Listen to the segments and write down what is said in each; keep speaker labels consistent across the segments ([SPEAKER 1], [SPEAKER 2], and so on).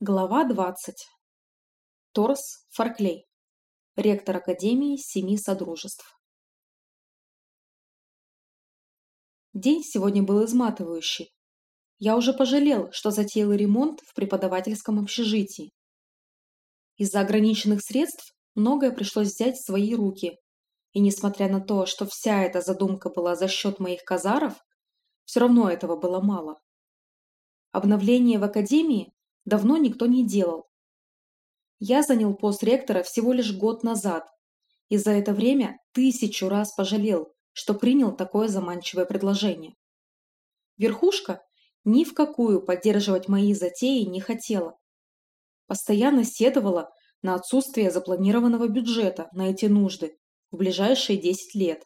[SPEAKER 1] Глава 20. Торс Фарклей. Ректор Академии Семи Содружеств. День сегодня был изматывающий. Я уже пожалел, что затеял ремонт в преподавательском общежитии. Из-за ограниченных средств многое пришлось взять в свои руки. И несмотря на то, что вся эта задумка была за счет моих казаров, все равно этого было мало. Обновление в Академии давно никто не делал. Я занял пост ректора всего лишь год назад, и за это время тысячу раз пожалел, что принял такое заманчивое предложение. Верхушка ни в какую поддерживать мои затеи не хотела. Постоянно сетовала на отсутствие запланированного бюджета на эти нужды в ближайшие 10 лет.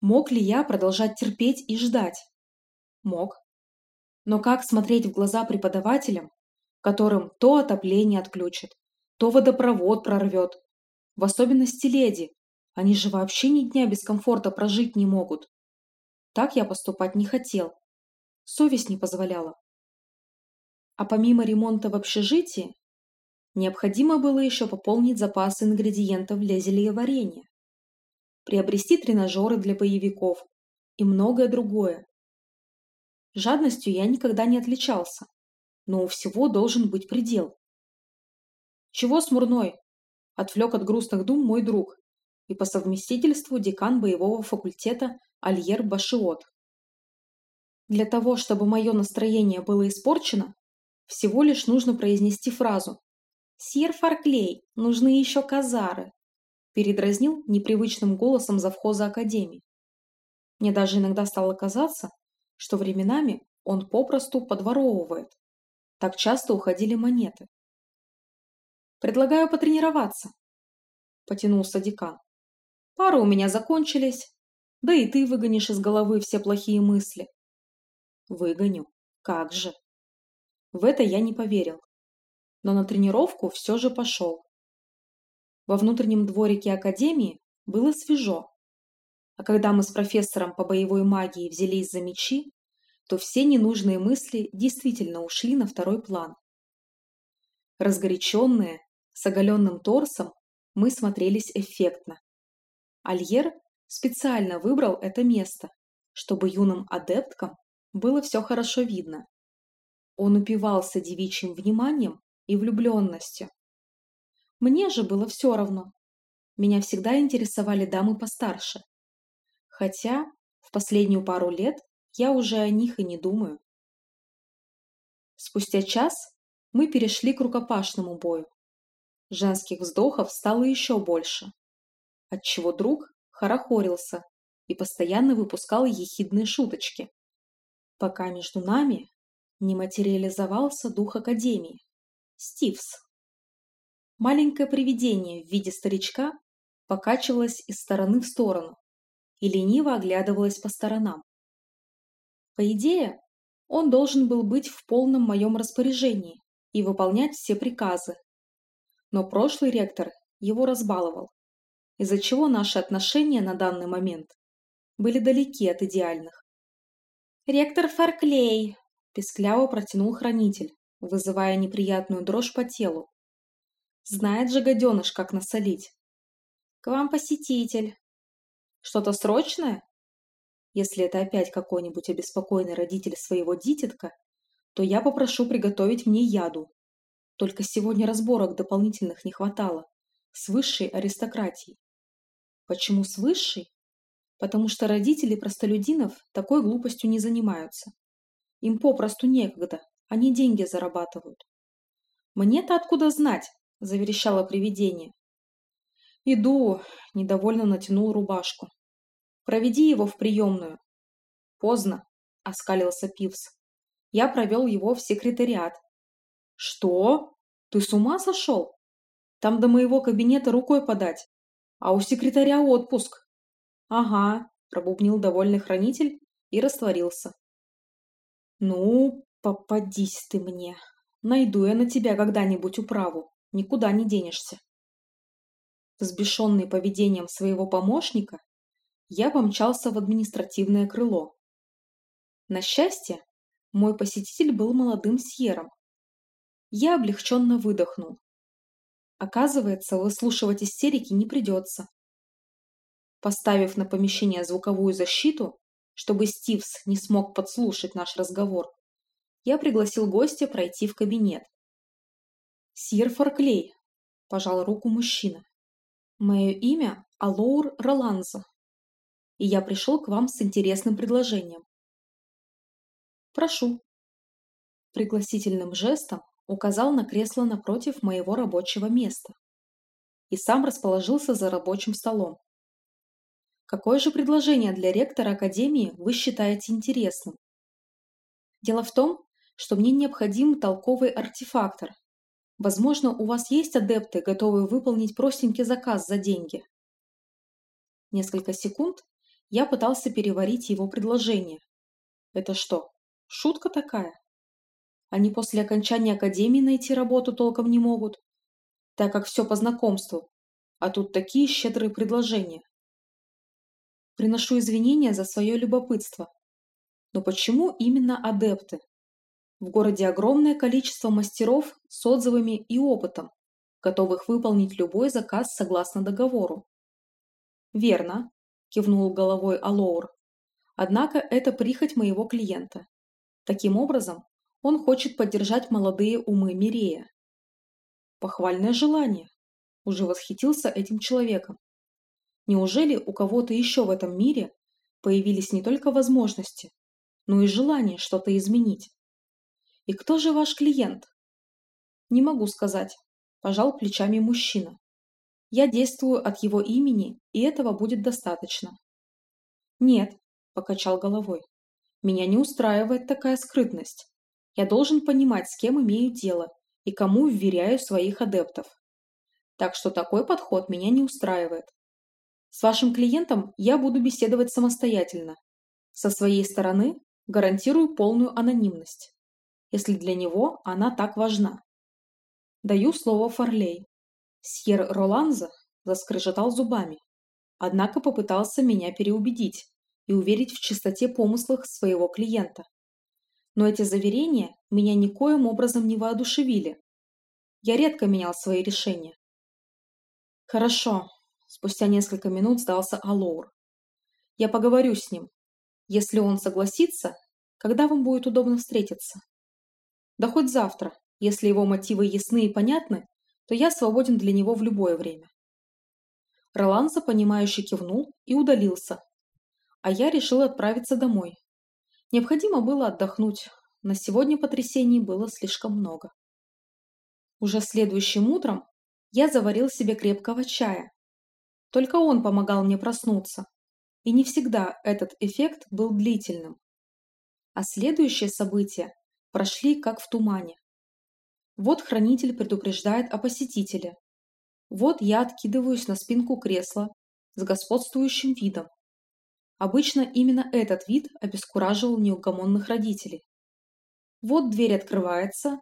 [SPEAKER 1] Мог ли я продолжать терпеть и ждать? Мог. Но как смотреть в глаза преподавателям, которым то отопление отключат, то водопровод прорвет? В особенности леди. Они же вообще ни дня без комфорта прожить не могут. Так я поступать не хотел. Совесть не позволяла. А помимо ремонта в общежитии, необходимо было еще пополнить запасы ингредиентов для зельеварения, приобрести тренажеры для боевиков и многое другое. Жадностью я никогда не отличался, но у всего должен быть предел. «Чего смурной?» – отвлек от грустных дум мой друг и по совместительству декан боевого факультета Альер Башиот. Для того, чтобы мое настроение было испорчено, всего лишь нужно произнести фразу «Сьер Фарклей, нужны еще казары», передразнил непривычным голосом завхоза Академии. Мне даже иногда стало казаться, что временами он попросту подворовывает. Так часто уходили монеты. «Предлагаю потренироваться», – потянулся декан. «Пары у меня закончились, да и ты выгонишь из головы все плохие мысли». «Выгоню? Как же?» В это я не поверил, но на тренировку все же пошел. Во внутреннем дворике Академии было свежо, а когда мы с профессором по боевой магии взялись за мечи, то все ненужные мысли действительно ушли на второй план. Разгоряченные, с оголенным торсом, мы смотрелись эффектно. Альер специально выбрал это место, чтобы юным адепткам было все хорошо видно. Он упивался девичьим вниманием и влюбленностью. Мне же было все равно. Меня всегда интересовали дамы постарше, Хотя в последнюю пару лет я уже о них и не думаю. Спустя час мы перешли к рукопашному бою. Женских вздохов стало еще больше, отчего друг хорохорился и постоянно выпускал ехидные шуточки, пока между нами не материализовался дух Академии – Стивс. Маленькое привидение в виде старичка покачивалось из стороны в сторону, и лениво оглядывалась по сторонам. По идее, он должен был быть в полном моем распоряжении и выполнять все приказы. Но прошлый ректор его разбаловал, из-за чего наши отношения на данный момент были далеки от идеальных. «Ректор Фарклей!» – пескляво протянул хранитель, вызывая неприятную дрожь по телу. «Знает же гаденыш, как насолить!» «К вам посетитель!» Что-то срочное? Если это опять какой-нибудь обеспокоенный родитель своего дитятка, то я попрошу приготовить мне яду. Только сегодня разборок дополнительных не хватало. С высшей аристократией. Почему с высшей? Потому что родители простолюдинов такой глупостью не занимаются. Им попросту некогда, они деньги зарабатывают. «Мне-то откуда знать?» – заверещало привидение. «Иду», – недовольно натянул рубашку. «Проведи его в приемную». «Поздно», – оскалился Пивс. Я провел его в секретариат. «Что? Ты с ума сошел? Там до моего кабинета рукой подать, а у секретаря отпуск». «Ага», – пробубнил довольный хранитель и растворился. «Ну, попадись ты мне. Найду я на тебя когда-нибудь управу. Никуда не денешься». Взбешенный поведением своего помощника, я помчался в административное крыло. На счастье, мой посетитель был молодым сьером. Я облегченно выдохнул. Оказывается, выслушивать истерики не придется. Поставив на помещение звуковую защиту, чтобы Стивс не смог подслушать наш разговор, я пригласил гостя пройти в кабинет. «Сир Форклей», – пожал руку мужчина. «Мое имя Алоур Роланза, и я пришел к вам с интересным предложением». «Прошу». Пригласительным жестом указал на кресло напротив моего рабочего места и сам расположился за рабочим столом. Какое же предложение для ректора Академии вы считаете интересным? Дело в том, что мне необходим толковый артефактор. Возможно, у вас есть адепты, готовые выполнить простенький заказ за деньги. Несколько секунд я пытался переварить его предложение. Это что, шутка такая? Они после окончания академии найти работу толком не могут, так как все по знакомству, а тут такие щедрые предложения. Приношу извинения за свое любопытство. Но почему именно адепты? В городе огромное количество мастеров с отзывами и опытом, готовых выполнить любой заказ согласно договору. «Верно», – кивнул головой Алоур. «Однако это прихоть моего клиента. Таким образом, он хочет поддержать молодые умы Мирея. Похвальное желание. Уже восхитился этим человеком. Неужели у кого-то еще в этом мире появились не только возможности, но и желание что-то изменить? И кто же ваш клиент? Не могу сказать, пожал плечами мужчина. Я действую от его имени, и этого будет достаточно. Нет, покачал головой. Меня не устраивает такая скрытность. Я должен понимать, с кем имею дело и кому вверяю своих адептов. Так что такой подход меня не устраивает. С вашим клиентом я буду беседовать самостоятельно. Со своей стороны гарантирую полную анонимность, если для него она так важна. Даю слово Фарлей. Сьер Роланза заскрежетал зубами, однако попытался меня переубедить и уверить в чистоте помыслах своего клиента но эти заверения меня никоим образом не воодушевили. Я редко менял свои решения. Хорошо, спустя несколько минут сдался Алоур. Я поговорю с ним. Если он согласится, когда вам будет удобно встретиться? Да хоть завтра. Если его мотивы ясны и понятны, то я свободен для него в любое время. Роланза, понимающе кивнул и удалился, а я решил отправиться домой, Необходимо было отдохнуть. На сегодня потрясений было слишком много. Уже следующим утром я заварил себе крепкого чая. Только он помогал мне проснуться. И не всегда этот эффект был длительным. А следующие события прошли как в тумане. Вот хранитель предупреждает о посетителе. Вот я откидываюсь на спинку кресла с господствующим видом. Обычно именно этот вид обескураживал неугомонных родителей. Вот дверь открывается,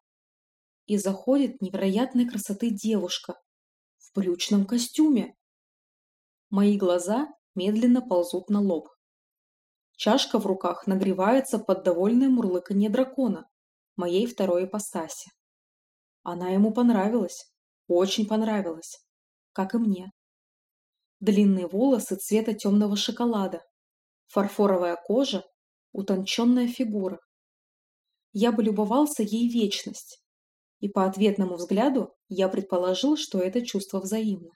[SPEAKER 1] и заходит невероятной красоты девушка в брючном костюме. Мои глаза медленно ползут на лоб. Чашка в руках нагревается под довольное мурлыканье дракона, моей второй ипостаси. Она ему понравилась, очень понравилась, как и мне. Длинные волосы цвета темного шоколада, фарфоровая кожа, утонченная фигура. Я бы любовался ей вечность, и по ответному взгляду я предположил, что это чувство взаимно.